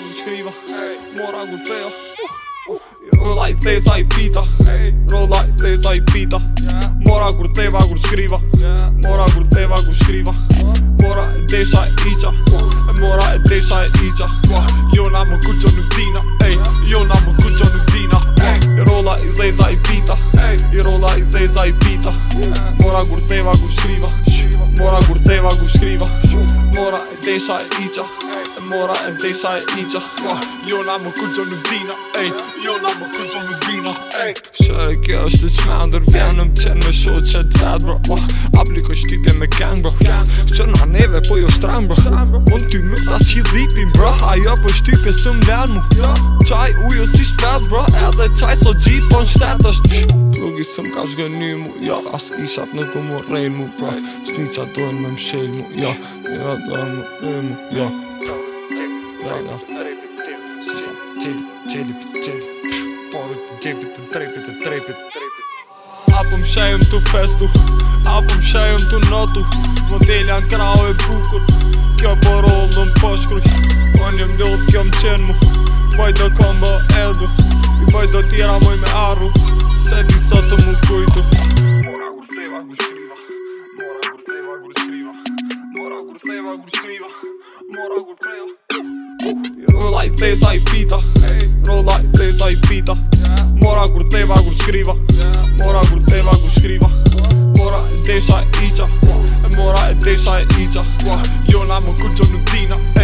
ku t'i shkriva Mora ku t'feo Rollaj t'the sa i pita Rollaj t'the sa i pita Mora kur t'theva kur shkriva Mora kur t'theva kur shkriva Mora e desha e iqa Mora e desha e iqa Jona më kuqo nuk dina Jona më kuqo nuk dina Rolla i dheza i pita Rolla i dheza i pita Mora kur t'theva Mora kur t'theva Mora e desha e mora e mdejsa e iqa ah, Jona më kujtë në dina, ej Jona më kujtë në dina, ej Shë e kjo është të qmendër Vjenë më qenë me shu që dhatë, bro oh, ah, Apliko me gang, bro Shë në neve, po jo shtrem, bro Unë ty më ta që dhipin, bro Ajo për shtipje së më lenë mu Qaj ujo si shpes, bro Edhe qaj so gjipo në shtetë është Plugi së më ka shgëni mu Ja, as ishat nuk më rejnë mu, bro Sni qa duen me mshel mu Ja, ja duen me mu, ja Drega Repit, repit, repit Qesam Qeli, qeli, për qeli Pshh Porutit, qepitit, trepitit, trepitit, trepitit Apo m'shejmë të festu Apo m'shejmë të notu Më deljam krave bukur Kjo porullë dëm pëshkruj Po njëm po ljot, kjo më qenëmu Baj të komba e edhu I baj do tira mëj me arru Se di sot të kujtu Mora gur treva, gur shkriva Mora gur treva, gur shkriva Mora gur treva, gur shkriva Mora gur treva life dhe sa i pita No life dhe i pita Mora kur theva kur shkriva Mora kur theva kur shkriva Mora e desha e iqa Mora e desha e iqa Jona më kuqo në tina